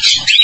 气质。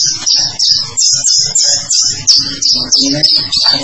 你们想啥呢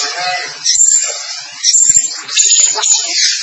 Thank you.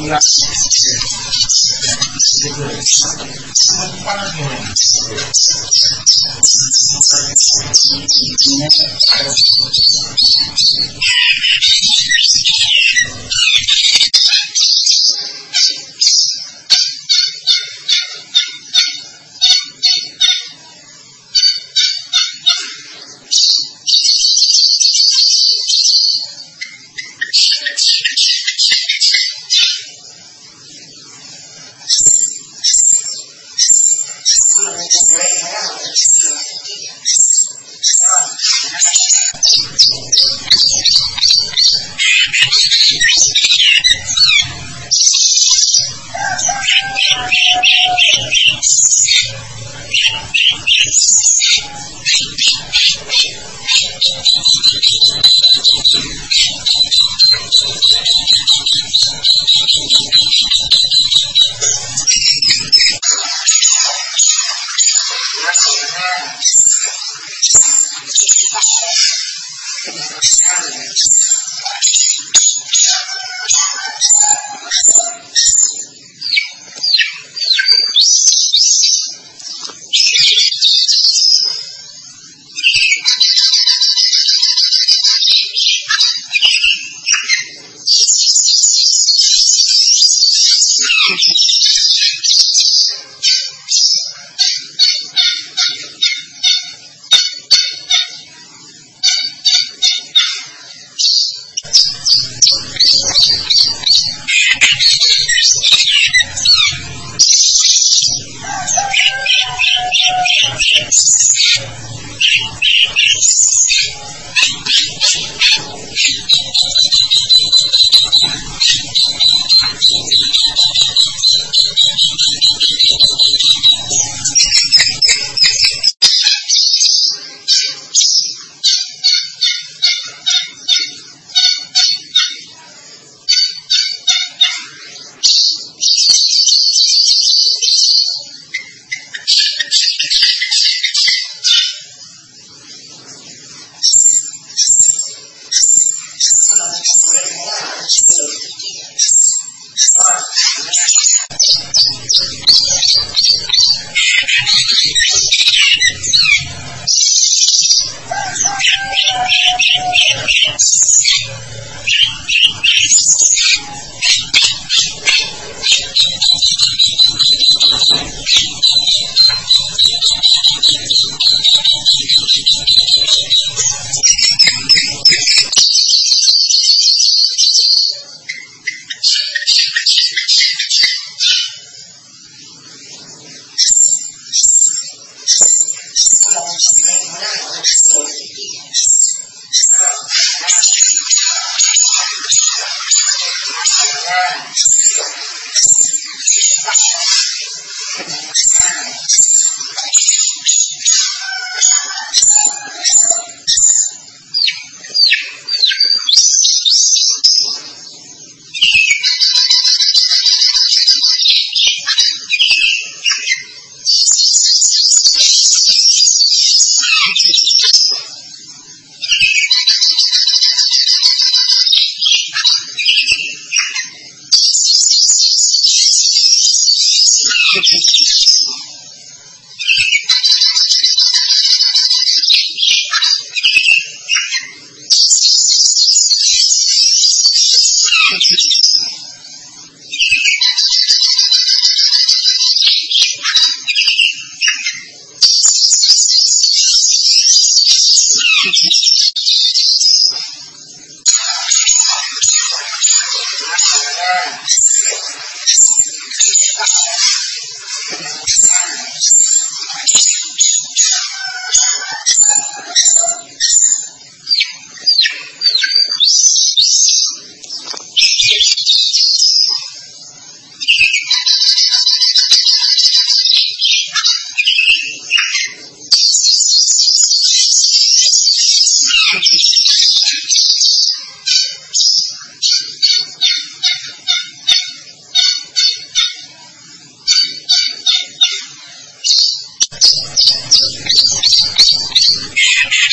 Yeah.